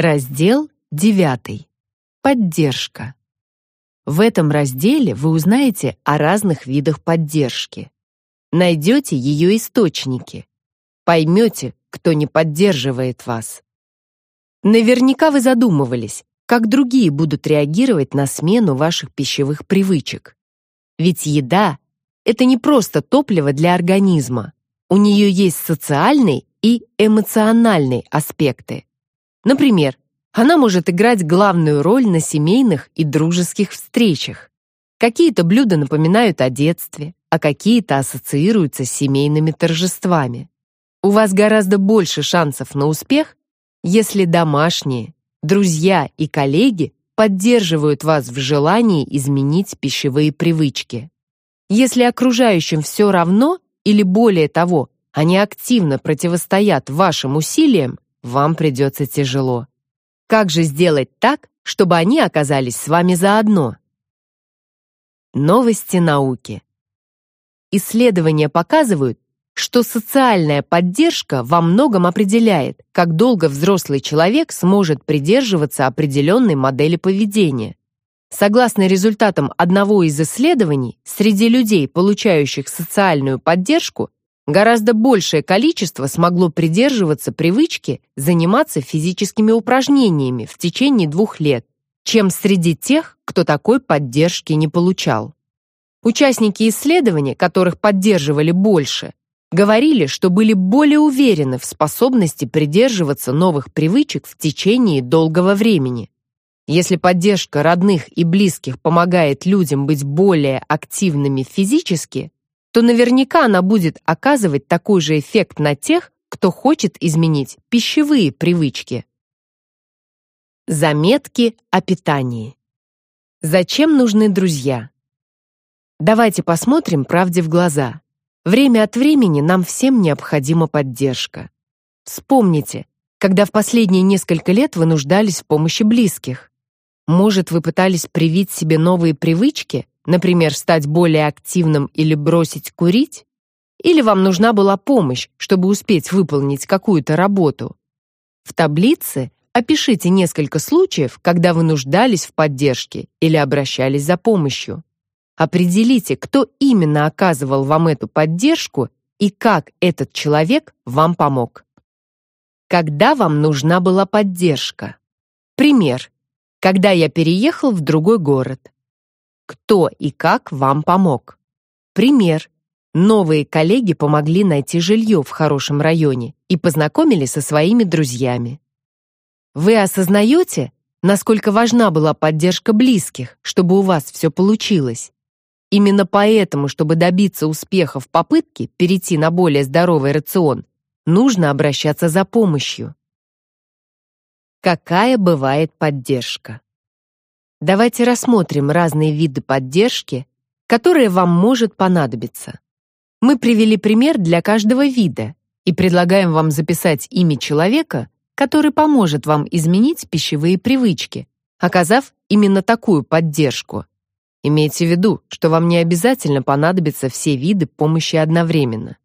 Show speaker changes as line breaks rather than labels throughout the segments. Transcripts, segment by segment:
Раздел 9. Поддержка. В этом разделе вы узнаете о разных видах поддержки. Найдете ее источники. Поймете, кто не поддерживает вас. Наверняка вы задумывались, как другие будут реагировать на смену ваших пищевых привычек. Ведь еда — это не просто топливо для организма. У нее есть социальный и эмоциональный аспекты. Например, она может играть главную роль на семейных и дружеских встречах. Какие-то блюда напоминают о детстве, а какие-то ассоциируются с семейными торжествами. У вас гораздо больше шансов на успех, если домашние, друзья и коллеги поддерживают вас в желании изменить пищевые привычки. Если окружающим все равно или более того, они активно противостоят вашим усилиям, вам придется тяжело. Как же сделать так, чтобы они оказались с вами заодно? Новости науки. Исследования показывают, что социальная поддержка во многом определяет, как долго взрослый человек сможет придерживаться определенной модели поведения. Согласно результатам одного из исследований, среди людей, получающих социальную поддержку, гораздо большее количество смогло придерживаться привычки заниматься физическими упражнениями в течение двух лет, чем среди тех, кто такой поддержки не получал. Участники исследования, которых поддерживали больше, говорили, что были более уверены в способности придерживаться новых привычек в течение долгого времени. Если поддержка родных и близких помогает людям быть более активными физически, то наверняка она будет оказывать такой же эффект на тех, кто хочет изменить пищевые привычки. Заметки о питании. Зачем нужны друзья? Давайте посмотрим правде в глаза. Время от времени нам всем необходима поддержка. Вспомните, когда в последние несколько лет вы нуждались в помощи близких. Может, вы пытались привить себе новые привычки, Например, стать более активным или бросить курить? Или вам нужна была помощь, чтобы успеть выполнить какую-то работу? В таблице опишите несколько случаев, когда вы нуждались в поддержке или обращались за помощью. Определите, кто именно оказывал вам эту поддержку и как этот человек вам помог. Когда вам нужна была поддержка? Пример. Когда я переехал в другой город. Кто и как вам помог? Пример. Новые коллеги помогли найти жилье в хорошем районе и познакомили со своими друзьями. Вы осознаете, насколько важна была поддержка близких, чтобы у вас все получилось? Именно поэтому, чтобы добиться успеха в попытке перейти на более здоровый рацион, нужно обращаться за помощью. Какая бывает поддержка? Давайте рассмотрим разные виды поддержки, которые вам может понадобиться. Мы привели пример для каждого вида и предлагаем вам записать имя человека, который поможет вам изменить пищевые привычки, оказав именно такую поддержку. Имейте в виду, что вам не обязательно понадобятся все виды помощи одновременно.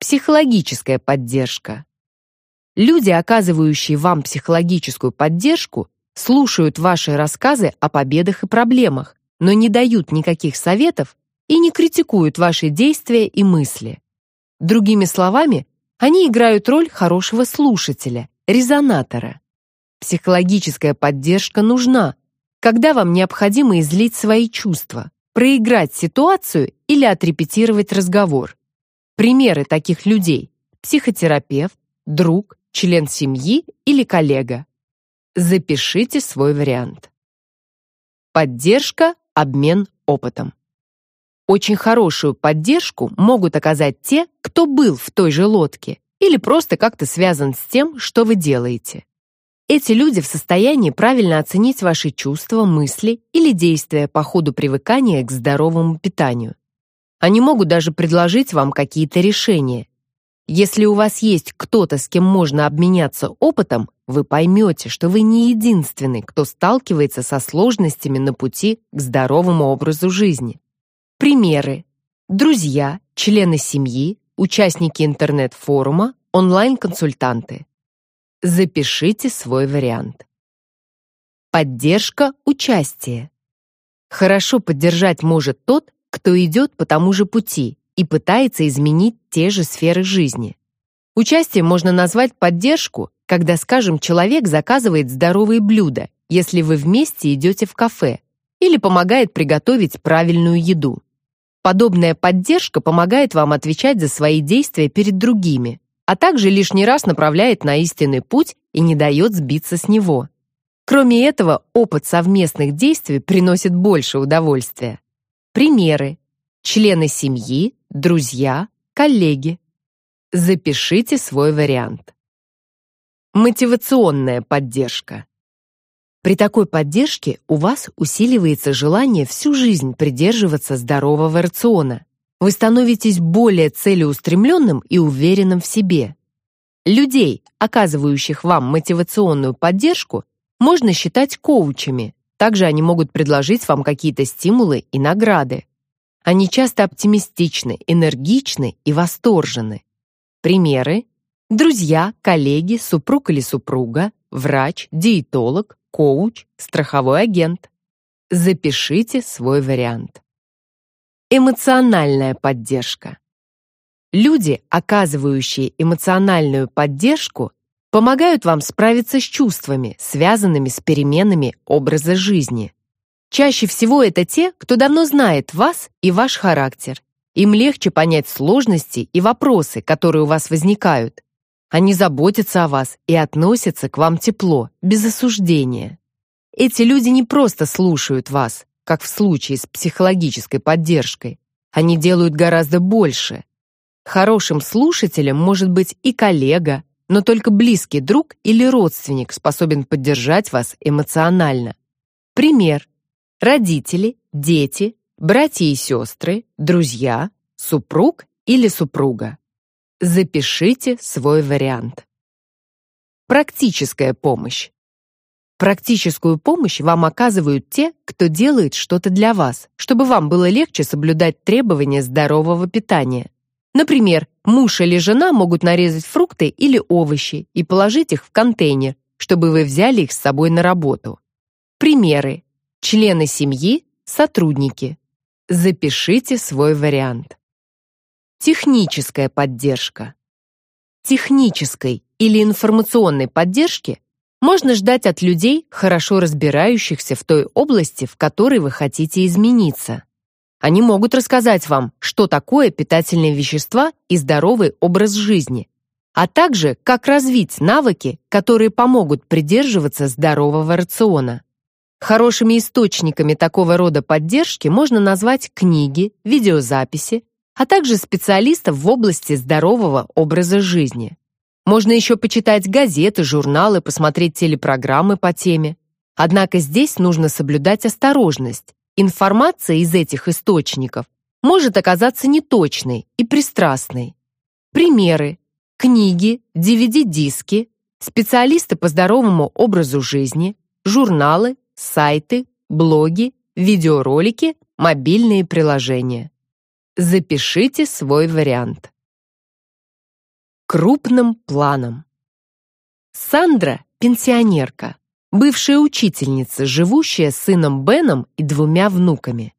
Психологическая поддержка. Люди, оказывающие вам психологическую поддержку, слушают ваши рассказы о победах и проблемах, но не дают никаких советов и не критикуют ваши действия и мысли. Другими словами, они играют роль хорошего слушателя, резонатора. Психологическая поддержка нужна, когда вам необходимо излить свои чувства, проиграть ситуацию или отрепетировать разговор. Примеры таких людей – психотерапевт, друг, член семьи или коллега. Запишите свой вариант. Поддержка, обмен опытом. Очень хорошую поддержку могут оказать те, кто был в той же лодке или просто как-то связан с тем, что вы делаете. Эти люди в состоянии правильно оценить ваши чувства, мысли или действия по ходу привыкания к здоровому питанию. Они могут даже предложить вам какие-то решения. Если у вас есть кто-то, с кем можно обменяться опытом, вы поймете, что вы не единственный, кто сталкивается со сложностями на пути к здоровому образу жизни. Примеры. Друзья, члены семьи, участники интернет-форума, онлайн-консультанты. Запишите свой вариант. Поддержка участия. Хорошо поддержать может тот, кто идет по тому же пути и пытается изменить те же сферы жизни. Участие можно назвать поддержку, когда, скажем, человек заказывает здоровые блюда, если вы вместе идете в кафе, или помогает приготовить правильную еду. Подобная поддержка помогает вам отвечать за свои действия перед другими, а также лишний раз направляет на истинный путь и не дает сбиться с него. Кроме этого, опыт совместных действий приносит больше удовольствия. Примеры. Члены семьи, друзья, коллеги. Запишите свой вариант. Мотивационная поддержка. При такой поддержке у вас усиливается желание всю жизнь придерживаться здорового рациона. Вы становитесь более целеустремленным и уверенным в себе. Людей, оказывающих вам мотивационную поддержку, можно считать коучами. Также они могут предложить вам какие-то стимулы и награды. Они часто оптимистичны, энергичны и восторжены. Примеры: друзья, коллеги, супруг или супруга, врач, диетолог, коуч, страховой агент. Запишите свой вариант. Эмоциональная поддержка. Люди, оказывающие эмоциональную поддержку, помогают вам справиться с чувствами, связанными с переменами образа жизни. Чаще всего это те, кто давно знает вас и ваш характер. Им легче понять сложности и вопросы, которые у вас возникают. Они заботятся о вас и относятся к вам тепло, без осуждения. Эти люди не просто слушают вас, как в случае с психологической поддержкой. Они делают гораздо больше. Хорошим слушателем может быть и коллега, но только близкий друг или родственник способен поддержать вас эмоционально. Пример. Родители, дети, братья и сестры, друзья, супруг или супруга. Запишите свой вариант. Практическая помощь. Практическую помощь вам оказывают те, кто делает что-то для вас, чтобы вам было легче соблюдать требования здорового питания. Например, муж или жена могут нарезать фрукты или овощи и положить их в контейнер, чтобы вы взяли их с собой на работу. Примеры. Члены семьи, сотрудники. Запишите свой вариант. Техническая поддержка. Технической или информационной поддержки можно ждать от людей, хорошо разбирающихся в той области, в которой вы хотите измениться. Они могут рассказать вам, что такое питательные вещества и здоровый образ жизни, а также как развить навыки, которые помогут придерживаться здорового рациона. Хорошими источниками такого рода поддержки можно назвать книги, видеозаписи, а также специалистов в области здорового образа жизни. Можно еще почитать газеты, журналы, посмотреть телепрограммы по теме. Однако здесь нужно соблюдать осторожность. Информация из этих источников может оказаться неточной и пристрастной. Примеры: книги, DVD-диски, специалисты по здоровому образу жизни, журналы, сайты, блоги, видеоролики, мобильные приложения. Запишите свой вариант. Крупным планом. Сандра – пенсионерка, бывшая учительница, живущая с сыном Беном и двумя внуками.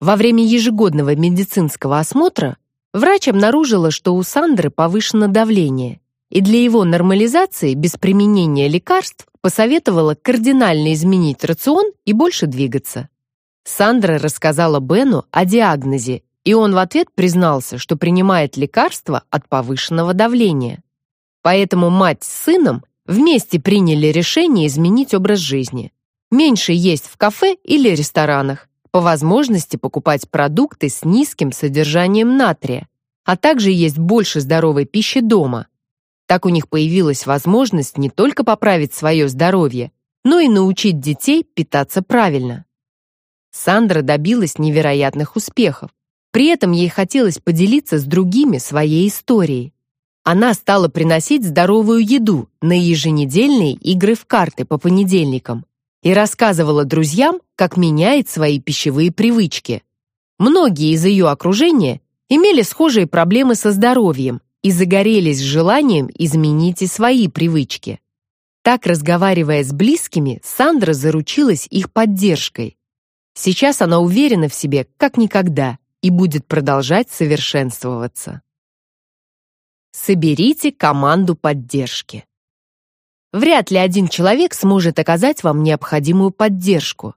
Во время ежегодного медицинского осмотра врач обнаружила, что у Сандры повышено давление, и для его нормализации без применения лекарств посоветовала кардинально изменить рацион и больше двигаться. Сандра рассказала Бену о диагнозе и он в ответ признался, что принимает лекарства от повышенного давления. Поэтому мать с сыном вместе приняли решение изменить образ жизни. Меньше есть в кафе или ресторанах, по возможности покупать продукты с низким содержанием натрия, а также есть больше здоровой пищи дома. Так у них появилась возможность не только поправить свое здоровье, но и научить детей питаться правильно. Сандра добилась невероятных успехов. При этом ей хотелось поделиться с другими своей историей. Она стала приносить здоровую еду на еженедельные игры в карты по понедельникам и рассказывала друзьям, как меняет свои пищевые привычки. Многие из ее окружения имели схожие проблемы со здоровьем и загорелись желанием изменить и свои привычки. Так, разговаривая с близкими, Сандра заручилась их поддержкой. Сейчас она уверена в себе, как никогда, и будет продолжать совершенствоваться. Соберите команду поддержки. Вряд ли один человек сможет оказать вам необходимую поддержку.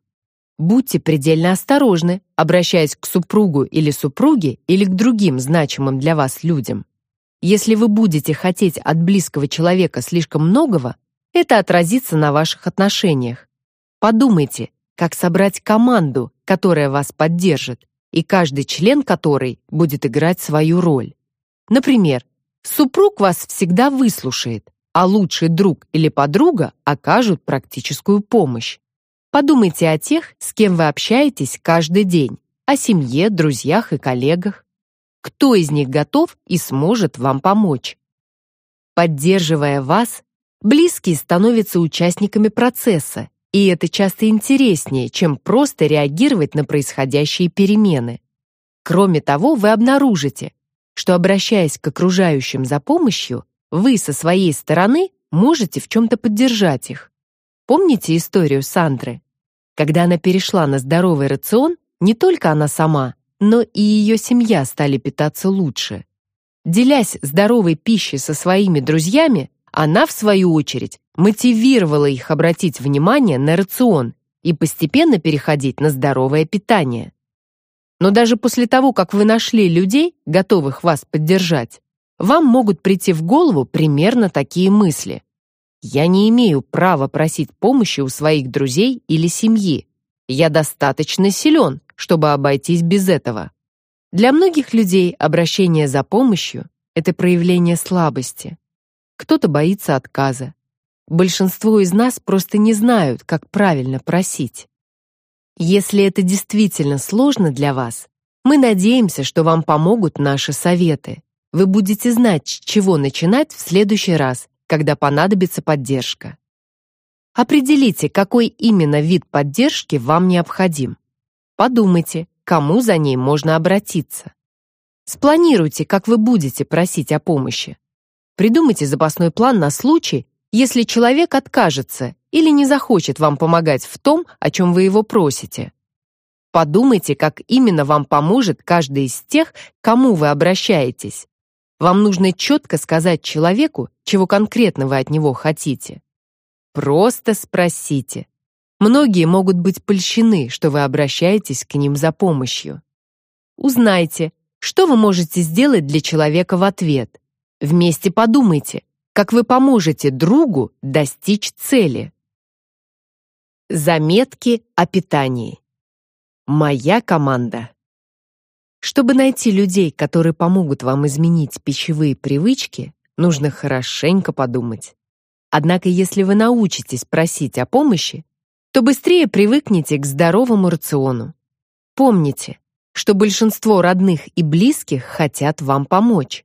Будьте предельно осторожны, обращаясь к супругу или супруге или к другим значимым для вас людям. Если вы будете хотеть от близкого человека слишком многого, это отразится на ваших отношениях. Подумайте, как собрать команду, которая вас поддержит, и каждый член которой будет играть свою роль. Например, супруг вас всегда выслушает, а лучший друг или подруга окажут практическую помощь. Подумайте о тех, с кем вы общаетесь каждый день, о семье, друзьях и коллегах. Кто из них готов и сможет вам помочь? Поддерживая вас, близкие становятся участниками процесса, и это часто интереснее, чем просто реагировать на происходящие перемены. Кроме того, вы обнаружите, что обращаясь к окружающим за помощью, вы со своей стороны можете в чем-то поддержать их. Помните историю Сандры? Когда она перешла на здоровый рацион, не только она сама, но и ее семья стали питаться лучше. Делясь здоровой пищей со своими друзьями, она, в свою очередь, мотивировала их обратить внимание на рацион и постепенно переходить на здоровое питание. Но даже после того, как вы нашли людей, готовых вас поддержать, вам могут прийти в голову примерно такие мысли. Я не имею права просить помощи у своих друзей или семьи. Я достаточно силен, чтобы обойтись без этого. Для многих людей обращение за помощью — это проявление слабости. Кто-то боится отказа. Большинство из нас просто не знают, как правильно просить. Если это действительно сложно для вас, мы надеемся, что вам помогут наши советы. Вы будете знать, с чего начинать в следующий раз, когда понадобится поддержка. Определите, какой именно вид поддержки вам необходим. Подумайте, кому за ней можно обратиться. Спланируйте, как вы будете просить о помощи. Придумайте запасной план на случай, если человек откажется или не захочет вам помогать в том, о чем вы его просите. Подумайте, как именно вам поможет каждый из тех, к кому вы обращаетесь. Вам нужно четко сказать человеку, чего конкретно вы от него хотите. Просто спросите. Многие могут быть польщены, что вы обращаетесь к ним за помощью. Узнайте, что вы можете сделать для человека в ответ. Вместе подумайте, как вы поможете другу достичь цели. Заметки о питании. Моя команда. Чтобы найти людей, которые помогут вам изменить пищевые привычки, нужно хорошенько подумать. Однако, если вы научитесь просить о помощи, то быстрее привыкнете к здоровому рациону. Помните, что большинство родных и близких хотят вам помочь.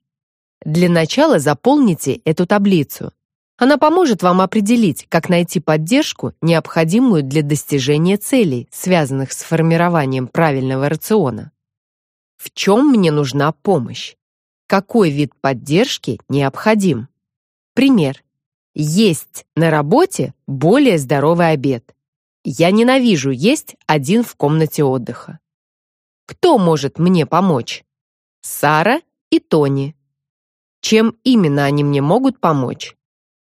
Для начала заполните эту таблицу. Она поможет вам определить, как найти поддержку, необходимую для достижения целей, связанных с формированием правильного рациона. В чем мне нужна помощь? Какой вид поддержки необходим? Пример. Есть на работе более здоровый обед. Я ненавижу есть один в комнате отдыха. Кто может мне помочь? Сара и Тони. Чем именно они мне могут помочь?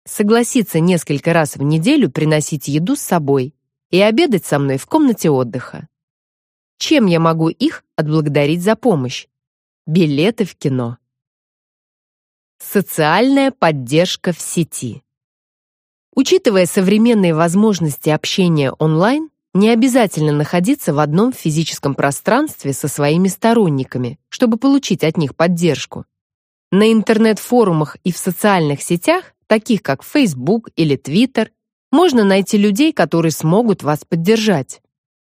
Согласиться несколько раз в неделю приносить еду с собой и обедать со мной в комнате отдыха. Чем я могу их отблагодарить за помощь? Билеты в кино. Социальная поддержка в сети. Учитывая современные возможности общения онлайн, не обязательно находиться в одном физическом пространстве со своими сторонниками, чтобы получить от них поддержку. На интернет-форумах и в социальных сетях, таких как Facebook или Twitter, можно найти людей, которые смогут вас поддержать.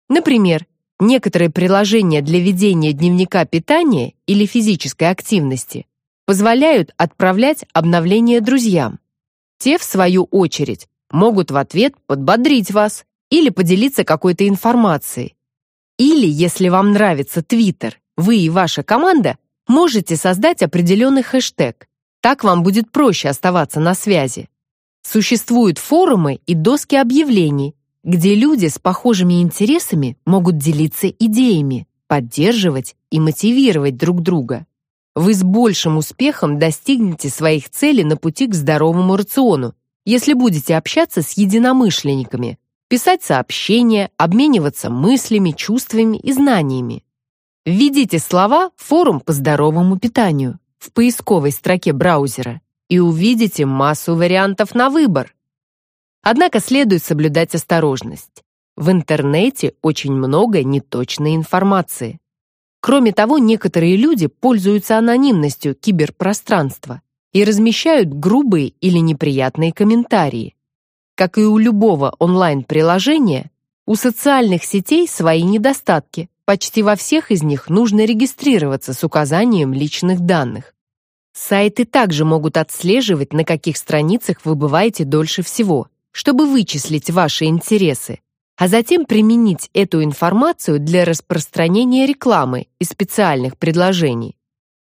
Например, Некоторые приложения для ведения дневника питания или физической активности позволяют отправлять обновления друзьям. Те, в свою очередь, могут в ответ подбодрить вас или поделиться какой-то информацией. Или, если вам нравится Twitter, вы и ваша команда можете создать определенный хэштег. Так вам будет проще оставаться на связи. Существуют форумы и доски объявлений, где люди с похожими интересами могут делиться идеями, поддерживать и мотивировать друг друга. Вы с большим успехом достигнете своих целей на пути к здоровому рациону, если будете общаться с единомышленниками, писать сообщения, обмениваться мыслями, чувствами и знаниями. Введите слова «форум по здоровому питанию» в поисковой строке браузера и увидите массу вариантов на выбор. Однако следует соблюдать осторожность. В интернете очень много неточной информации. Кроме того, некоторые люди пользуются анонимностью киберпространства и размещают грубые или неприятные комментарии. Как и у любого онлайн-приложения, у социальных сетей свои недостатки. Почти во всех из них нужно регистрироваться с указанием личных данных. Сайты также могут отслеживать, на каких страницах вы бываете дольше всего, чтобы вычислить ваши интересы, а затем применить эту информацию для распространения рекламы и специальных предложений.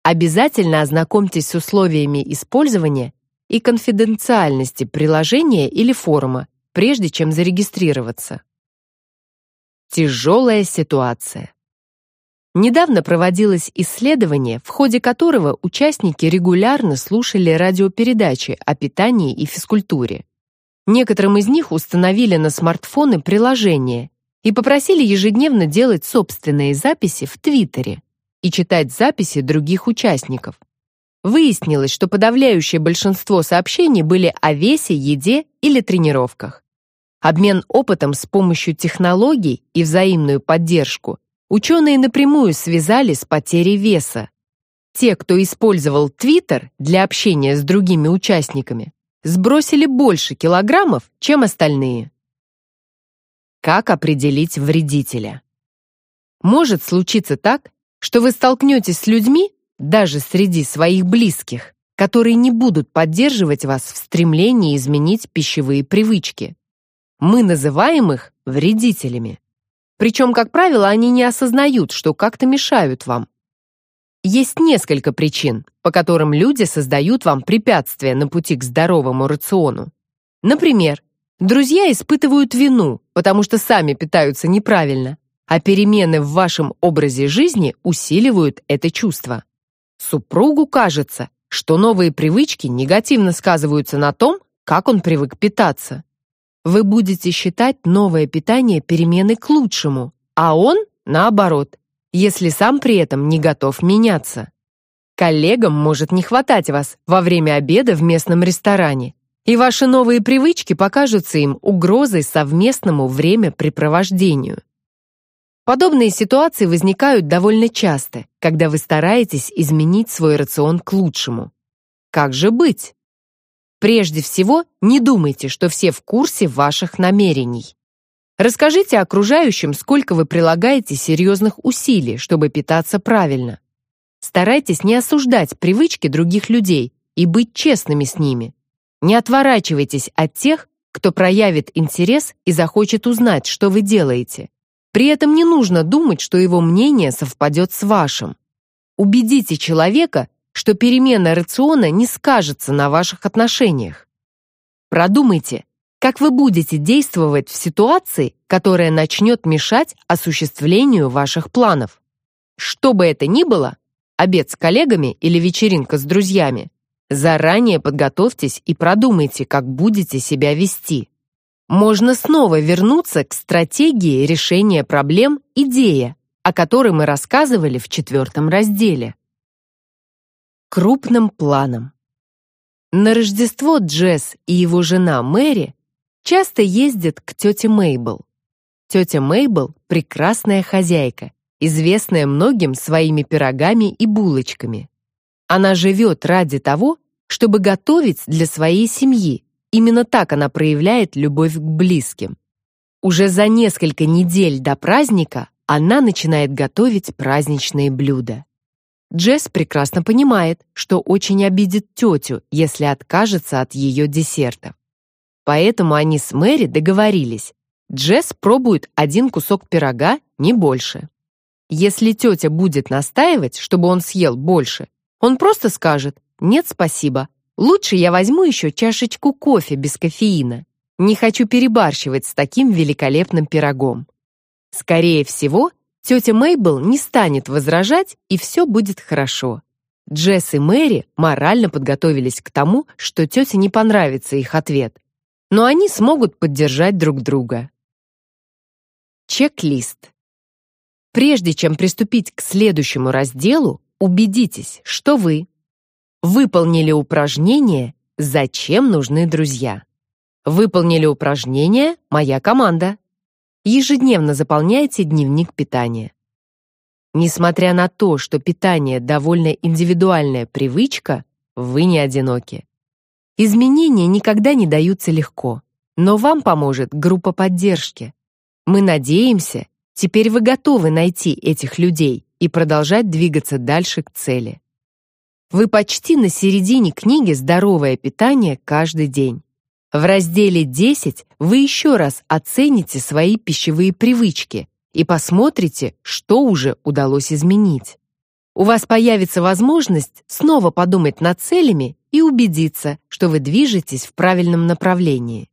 Обязательно ознакомьтесь с условиями использования и конфиденциальности приложения или форума, прежде чем зарегистрироваться. Тяжелая ситуация. Недавно проводилось исследование, в ходе которого участники регулярно слушали радиопередачи о питании и физкультуре. Некоторым из них установили на смартфоны приложение и попросили ежедневно делать собственные записи в Твиттере и читать записи других участников. Выяснилось, что подавляющее большинство сообщений были о весе, еде или тренировках. Обмен опытом с помощью технологий и взаимную поддержку ученые напрямую связали с потерей веса. Те, кто использовал Twitter для общения с другими участниками, сбросили больше килограммов, чем остальные. Как определить вредителя? Может случиться так, что вы столкнетесь с людьми, даже среди своих близких, которые не будут поддерживать вас в стремлении изменить пищевые привычки. Мы называем их вредителями. Причем, как правило, они не осознают, что как-то мешают вам. Есть несколько причин, по которым люди создают вам препятствия на пути к здоровому рациону. Например, друзья испытывают вину, потому что сами питаются неправильно, а перемены в вашем образе жизни усиливают это чувство. Супругу кажется, что новые привычки негативно сказываются на том, как он привык питаться. Вы будете считать новое питание переменой к лучшему, а он наоборот, если сам при этом не готов меняться. Коллегам может не хватать вас во время обеда в местном ресторане, и ваши новые привычки покажутся им угрозой совместному времяпрепровождению. Подобные ситуации возникают довольно часто, когда вы стараетесь изменить свой рацион к лучшему. Как же быть? Прежде всего, не думайте, что все в курсе ваших намерений. Расскажите окружающим, сколько вы прилагаете серьезных усилий, чтобы питаться правильно. Старайтесь не осуждать привычки других людей и быть честными с ними. Не отворачивайтесь от тех, кто проявит интерес и захочет узнать, что вы делаете. При этом не нужно думать, что его мнение совпадет с вашим. Убедите человека, что перемена рациона не скажется на ваших отношениях. Продумайте, как вы будете действовать в ситуации, которая начнет мешать осуществлению ваших планов. Что бы это ни было, обед с коллегами или вечеринка с друзьями, заранее подготовьтесь и продумайте, как будете себя вести. Можно снова вернуться к стратегии решения проблем «Идея», о которой мы рассказывали в четвертом разделе крупным планом. На Рождество Джесс и его жена Мэри часто ездят к тете Мейбл. Тетя Мейбл — прекрасная хозяйка, известная многим своими пирогами и булочками. Она живет ради того, чтобы готовить для своей семьи. Именно так она проявляет любовь к близким. Уже за несколько недель до праздника она начинает готовить праздничные блюда. Джесс прекрасно понимает, что очень обидит тетю, если откажется от ее десертов. Поэтому они с Мэри договорились. Джесс пробует один кусок пирога, не больше. Если тетя будет настаивать, чтобы он съел больше, он просто скажет «нет, спасибо», Лучше я возьму еще чашечку кофе без кофеина. Не хочу перебарщивать с таким великолепным пирогом. Скорее всего, тетя Мейбл не станет возражать, и все будет хорошо. Джесс и Мэри морально подготовились к тому, что тете не понравится их ответ, но они смогут поддержать друг друга. Чек-лист. Прежде чем приступить к следующему разделу, убедитесь, что вы выполнили упражнение «Зачем нужны друзья?». Выполнили упражнение «Моя команда». Ежедневно заполняйте дневник питания. Несмотря на то, что питание довольно индивидуальная привычка, вы не одиноки. Изменения никогда не даются легко, но вам поможет группа поддержки. Мы надеемся, теперь вы готовы найти этих людей и продолжать двигаться дальше к цели. Вы почти на середине книги «Здоровое питание каждый день». В разделе 10 вы еще раз оцените свои пищевые привычки и посмотрите, что уже удалось изменить. У вас появится возможность снова подумать над целями и убедиться, что вы движетесь в правильном направлении.